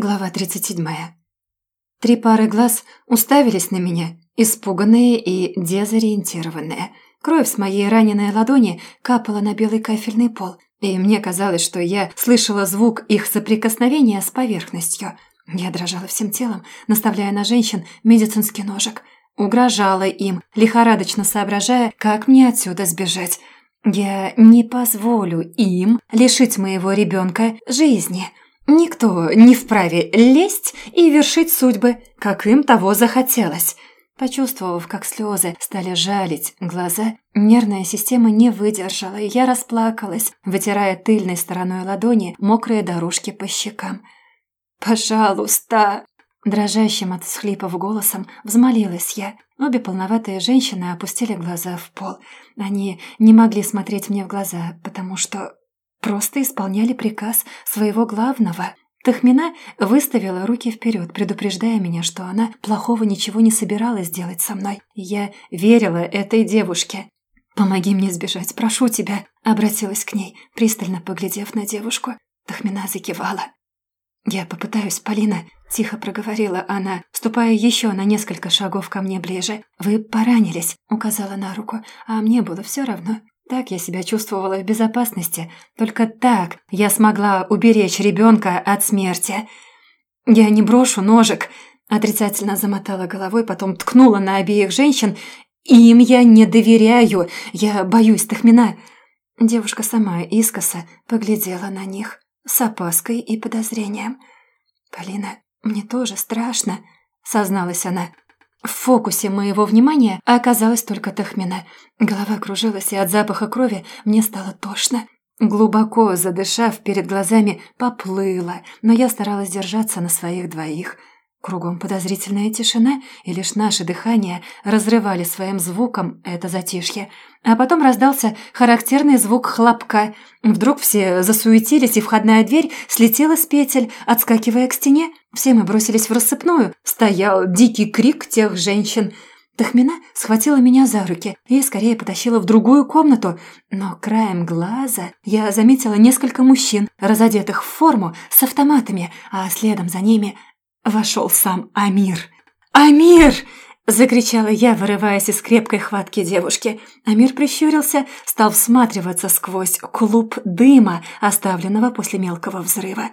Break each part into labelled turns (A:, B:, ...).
A: Глава 37. Три пары глаз уставились на меня, испуганные и дезориентированные. Кровь с моей раненой ладони капала на белый кафельный пол, и мне казалось, что я слышала звук их соприкосновения с поверхностью. Я дрожала всем телом, наставляя на женщин медицинский ножик. Угрожала им, лихорадочно соображая, как мне отсюда сбежать. Я не позволю им лишить моего ребенка жизни – Никто не вправе лезть и вершить судьбы, как им того захотелось. Почувствовав, как слезы стали жалить глаза, нервная система не выдержала, и я расплакалась, вытирая тыльной стороной ладони мокрые дорожки по щекам. «Пожалуйста!» Дрожащим от всхлипов голосом взмолилась я. Обе полноватые женщины опустили глаза в пол. Они не могли смотреть мне в глаза, потому что Просто исполняли приказ своего главного. Тахмина выставила руки вперед, предупреждая меня, что она плохого ничего не собиралась делать со мной. Я верила этой девушке. «Помоги мне сбежать, прошу тебя», — обратилась к ней, пристально поглядев на девушку. Тахмина закивала. «Я попытаюсь, Полина», — тихо проговорила она, ступая еще на несколько шагов ко мне ближе. «Вы поранились», — указала на руку, а мне было все равно. Так я себя чувствовала в безопасности. Только так я смогла уберечь ребенка от смерти. «Я не брошу ножик», – отрицательно замотала головой, потом ткнула на обеих женщин. «Им я не доверяю, я боюсь Тахмина». Девушка сама искоса поглядела на них с опаской и подозрением. «Полина, мне тоже страшно», — созналась она. В фокусе моего внимания оказалась только Тахмина. Голова кружилась, и от запаха крови мне стало тошно. Глубоко задышав, перед глазами поплыла, но я старалась держаться на своих двоих – Кругом подозрительная тишина, и лишь наше дыхание разрывали своим звуком это затишье. А потом раздался характерный звук хлопка. Вдруг все засуетились, и входная дверь слетела с петель, отскакивая к стене. Все мы бросились в рассыпную. Стоял дикий крик тех женщин. Тахмина схватила меня за руки и скорее потащила в другую комнату, но краем глаза я заметила несколько мужчин, разодетых в форму, с автоматами, а следом за ними – вошел сам Амир. «Амир!» – закричала я, вырываясь из крепкой хватки девушки. Амир прищурился, стал всматриваться сквозь клуб дыма, оставленного после мелкого взрыва.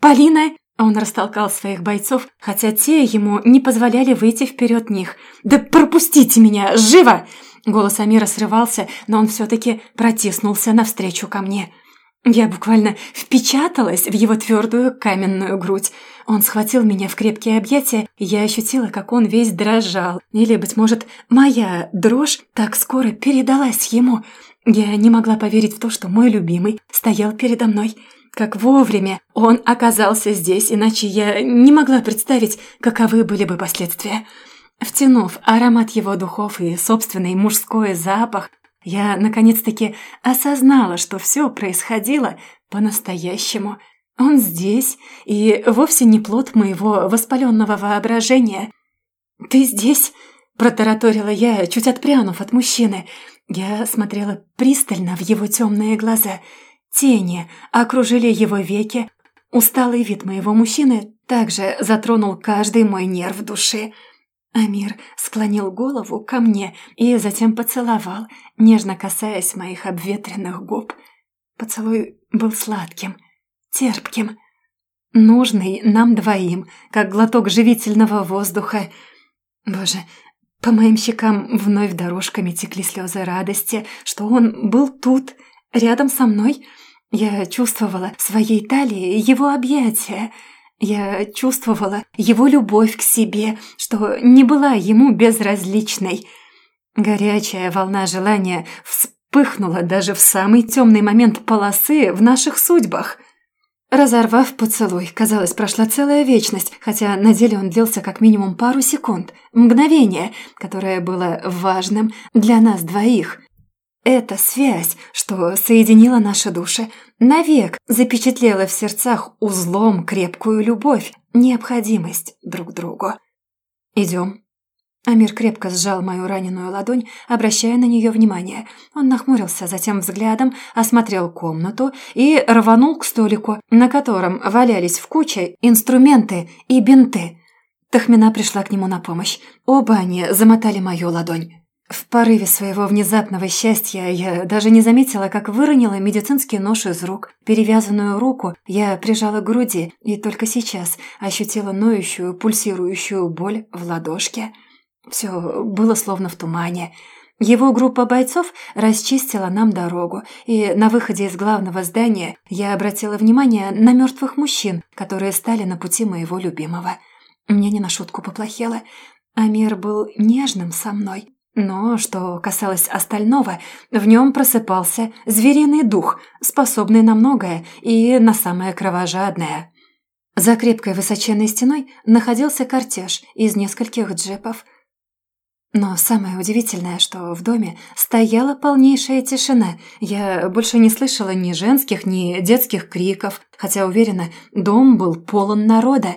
A: «Полина!» – он растолкал своих бойцов, хотя те ему не позволяли выйти вперед них. «Да пропустите меня! Живо!» Голос Амира срывался, но он все-таки протиснулся навстречу ко мне. Я буквально впечаталась в его твердую каменную грудь. Он схватил меня в крепкие объятия, и я ощутила, как он весь дрожал. Или, быть может, моя дрожь так скоро передалась ему. Я не могла поверить в то, что мой любимый стоял передо мной. Как вовремя он оказался здесь, иначе я не могла представить, каковы были бы последствия. Втянув аромат его духов и собственный мужской запах, я наконец-таки осознала, что все происходило по-настоящему. Он здесь, и вовсе не плод моего воспаленного воображения. «Ты здесь?» – протараторила я, чуть отпрянув от мужчины. Я смотрела пристально в его темные глаза. Тени окружили его веки. Усталый вид моего мужчины также затронул каждый мой нерв души – Амир склонил голову ко мне и затем поцеловал, нежно касаясь моих обветренных губ. Поцелуй был сладким, терпким, нужный нам двоим, как глоток живительного воздуха. Боже, по моим щекам вновь дорожками текли слезы радости, что он был тут, рядом со мной. Я чувствовала в своей талии его объятия — я чувствовала его любовь к себе, что не была ему безразличной. Горячая волна желания вспыхнула даже в самый темный момент полосы в наших судьбах. Разорвав поцелуй, казалось, прошла целая вечность, хотя на деле он длился как минимум пару секунд, мгновение, которое было важным для нас двоих. Эта связь, что соединила наши души, навек запечатлела в сердцах узлом крепкую любовь, необходимость друг другу. «Идем», Амир крепко сжал мою раненую ладонь, обращая на нее внимание. Он нахмурился, затем взглядом осмотрел комнату и рванул к столику, на котором валялись в куче инструменты и бинты. Тахмина пришла к нему на помощь. Оба они замотали мою ладонь. В порыве своего внезапного счастья я даже не заметила, как выронила медицинский нож из рук. Перевязанную руку я прижала к груди и только сейчас ощутила ноющую, пульсирующую боль в ладошке. Все было словно в тумане. Его группа бойцов расчистила нам дорогу, и на выходе из главного здания я обратила внимание на мертвых мужчин, которые стали на пути моего любимого. Мне не на шутку поплохело. Амир был нежным со мной. Но, что касалось остального, в нем просыпался звериный дух, способный на многое и на самое кровожадное. За крепкой высоченной стеной находился кортеж из нескольких джипов – но самое удивительное, что в доме стояла полнейшая тишина. Я больше не слышала ни женских, ни детских криков, хотя, уверена, дом был полон народа.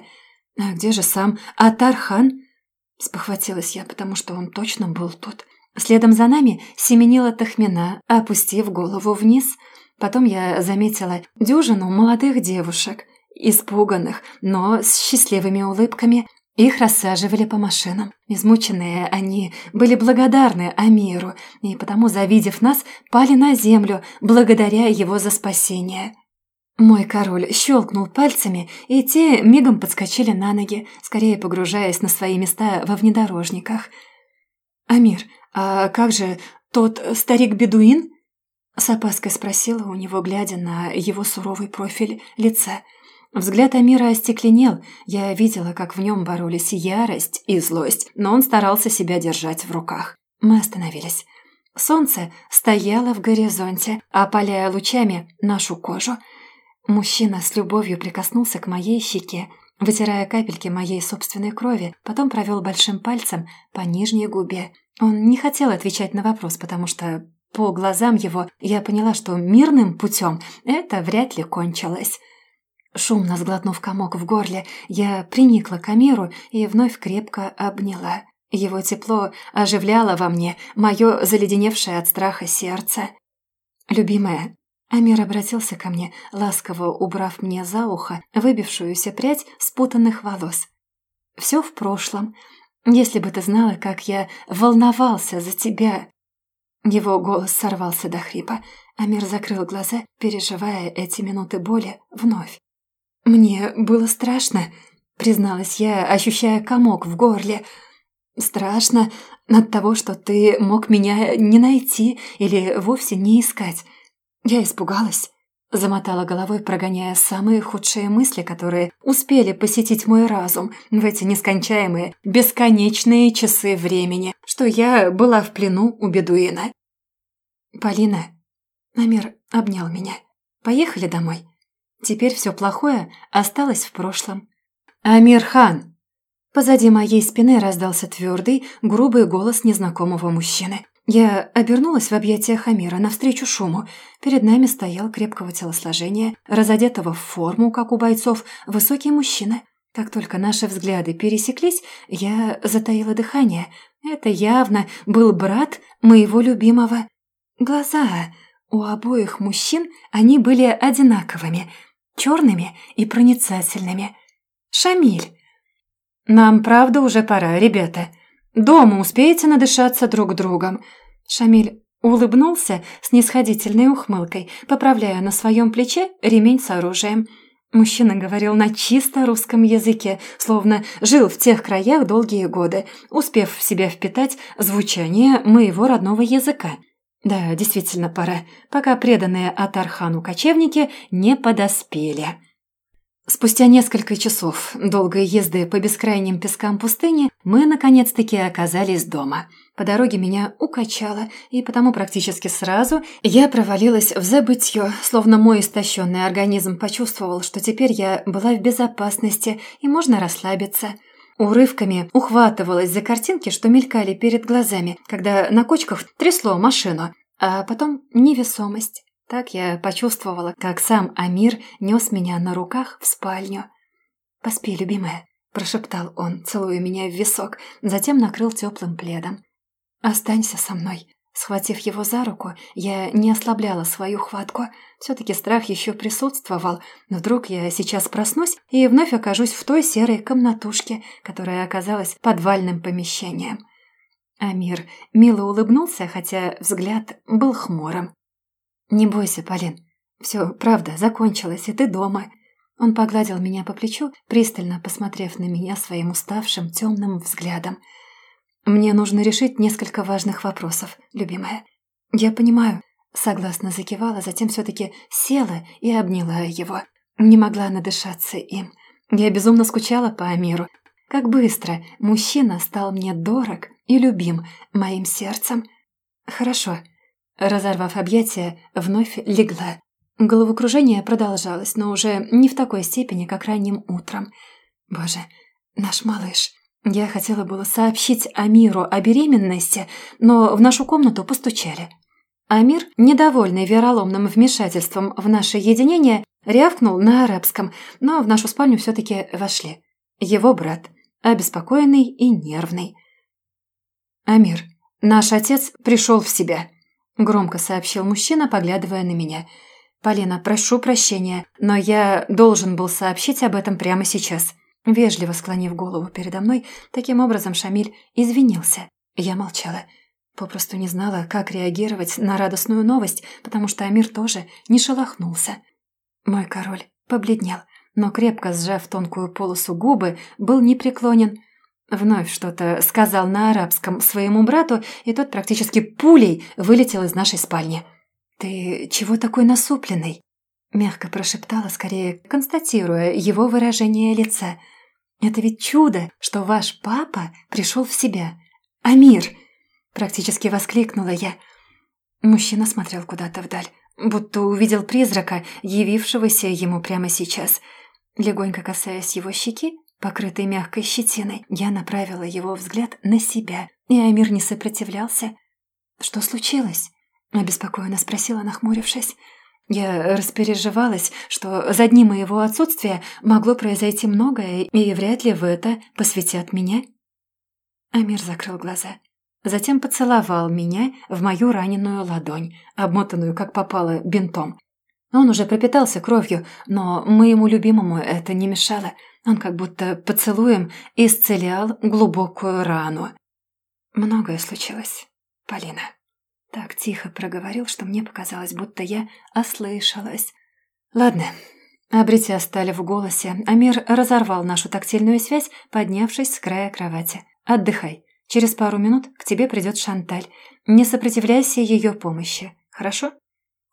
A: А где же сам Атархан? Спохватилась я, потому что он точно был тут. Следом за нами семенила Тахмина, опустив голову вниз. Потом я заметила дюжину молодых девушек, испуганных, но с счастливыми улыбками. Их рассаживали по машинам. Измученные они были благодарны Амиру, и потому, завидев нас, пали на землю, благодаря его за спасение. Мой король щелкнул пальцами, и те мигом подскочили на ноги, скорее погружаясь на свои места во внедорожниках. «Амир, а как же тот старик-бедуин?» С опаской спросила у него, глядя на его суровый профиль лица – Взгляд Амира остекленел. Я видела, как в нем боролись ярость и злость, но он старался себя держать в руках. Мы остановились. Солнце стояло в горизонте, опаляя лучами нашу кожу. Мужчина с любовью прикоснулся к моей щеке, вытирая капельки моей собственной крови, потом провел большим пальцем по нижней губе. Он не хотел отвечать на вопрос, потому что по глазам его я поняла, что мирным путем это вряд ли кончилось. Шумно сглотнув комок в горле, я приникла к Амиру и вновь крепко обняла. Его тепло оживляло во мне мое заледеневшее от страха сердце. «Любимая», Амир обратился ко мне, ласково убрав мне за ухо выбившуюся прядь спутанных волос. «Все в прошлом. Если бы ты знала, как я волновался за тебя...» Его голос сорвался до хрипа. Амир закрыл глаза, переживая эти минуты боли вновь. «Мне было страшно», — призналась я, ощущая комок в горле. «Страшно от того, что ты мог меня не найти или вовсе не искать. Я испугалась». Замотала головой, прогоняя самые худшие мысли, которые успели посетить мой разум в эти нескончаемые, бесконечные часы времени, что я была в плену у бедуина. «Полина», — Намир обнял меня, — «поехали домой». Теперь все плохое осталось в прошлом. «Амир хан!» Позади моей спины раздался твердый, грубый голос незнакомого мужчины. Я обернулась в объятиях Амира навстречу шуму. Перед нами стоял крепкого телосложения, разодетого в форму, как у бойцов, высокий мужчина. Как только наши взгляды пересеклись, я затаила дыхание. Это явно был брат моего любимого. Глаза у обоих мужчин, они были одинаковыми – черными и проницательными. «Шамиль!» «Нам, правда, уже пора, ребята. Дома успеете надышаться друг другом». Шамиль улыбнулся с нисходительной ухмылкой, поправляя на своем плече ремень с оружием. Мужчина говорил на чисто русском языке, словно жил в тех краях долгие годы, успев в себя впитать звучание моего родного языка. Да, действительно пора, пока преданные Атархану кочевники не подоспели. Спустя несколько часов долгой езды по бескрайним пескам пустыни мы наконец-таки оказались дома. По дороге меня укачало, и потому практически сразу я провалилась в забытье, словно мой истощенный организм почувствовал, что теперь я была в безопасности и можно расслабиться – Урывками ухватывалась за картинки, что мелькали перед глазами, когда на кочках трясло машину, а потом невесомость. Так я почувствовала, как сам Амир нес меня на руках в спальню. «Поспи, любимая», прошептал он, целуя меня в висок, затем накрыл теплым пледом. «Останься со мной». Схватив его за руку, я не ослабляла свою хватку. Все-таки страх еще присутствовал. Вдруг я сейчас проснусь и вновь окажусь в той серой комнатушке, которая оказалась подвальным помещением. Амир мило улыбнулся, хотя взгляд был хмурым. «Не бойся, Полин. Все, правда, закончилось, и ты дома». Он погладил меня по плечу, пристально посмотрев на меня своим уставшим темным взглядом. «Мне нужно решить несколько важных вопросов, любимая». «Я понимаю», — согласно закивала, затем все-таки села и обняла его. Не могла надышаться им. Я безумно скучала по Амиру. Как быстро мужчина стал мне дорог и любим моим сердцем. «Хорошо». Разорвав объятия, вновь легла. Головокружение продолжалось, но уже не в такой степени, как ранним утром. Боже, наш малыш. Я хотела было сообщить Амиру о беременности, но в нашу комнату постучали. Амир, недовольный вероломным вмешательством в наше единение, рявкнул на арабском, но в нашу спальню все-таки вошли. Его брат, обеспокоенный и нервный. «Амир, наш отец пришел в себя», — громко сообщил мужчина, поглядывая на меня — «Полина, прошу прощения, но я должен был сообщить об этом прямо сейчас». Вежливо склонив голову передо мной, таким образом Шамиль извинился. Я молчала. Попросту не знала, как реагировать на радостную новость, потому что Амир тоже не шелохнулся. Мой король побледнел, но крепко сжав тонкую полосу губы, был непреклонен. Вновь что-то сказал на арабском своему брату, и тот практически пулей вылетел из нашей спальни. «Ты чего такой насупленный?» Мягко прошептала, скорее констатируя его выражение лица. «Это ведь чудо, что ваш папа пришел в себя. Амир!» Практически воскликнула я. Мужчина смотрел куда-то вдаль, будто увидел призрака, явившегося ему прямо сейчас. Легонько касаясь его щеки, покрытой мягкой щетиной, я направила его взгляд на себя, и Амир не сопротивлялся. «Что случилось?» Обеспокоенно спросила, нахмурившись. Я распереживалась, что за дни моего отсутствия могло произойти многое, и вряд ли в это посвятят меня. Амир закрыл глаза. Затем поцеловал меня в мою раненую ладонь, обмотанную, как попало, бинтом. Он уже пропитался кровью, но моему любимому это не мешало. Он как будто поцелуем исцелял глубокую рану. Многое случилось, Полина. Так тихо проговорил, что мне показалось, будто я ослышалась. «Ладно». Обретя сталь в голосе, Амир разорвал нашу тактильную связь, поднявшись с края кровати. «Отдыхай. Через пару минут к тебе придет Шанталь. Не сопротивляйся ее помощи. Хорошо?»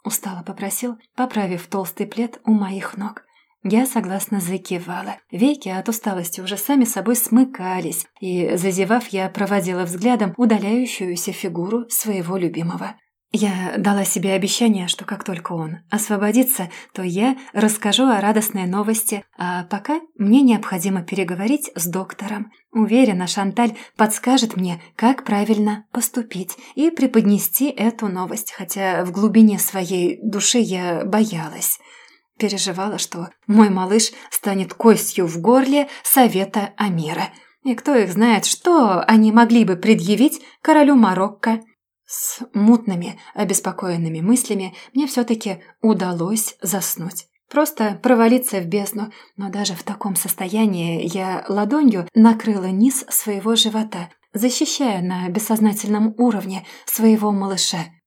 A: Устало попросил, поправив толстый плед у моих ног. Я согласно закивала. Веки от усталости уже сами собой смыкались, и, зазевав, я проводила взглядом удаляющуюся фигуру своего любимого. Я дала себе обещание, что как только он освободится, то я расскажу о радостной новости, а пока мне необходимо переговорить с доктором. Уверена, Шанталь подскажет мне, как правильно поступить и преподнести эту новость, хотя в глубине своей души я боялась. Переживала, что мой малыш станет костью в горле совета Амира. И кто их знает, что они могли бы предъявить королю Марокко. С мутными, обеспокоенными мыслями мне все-таки удалось заснуть. Просто провалиться в бездну, но даже в таком состоянии я ладонью накрыла низ своего живота, защищая на бессознательном уровне своего малыша –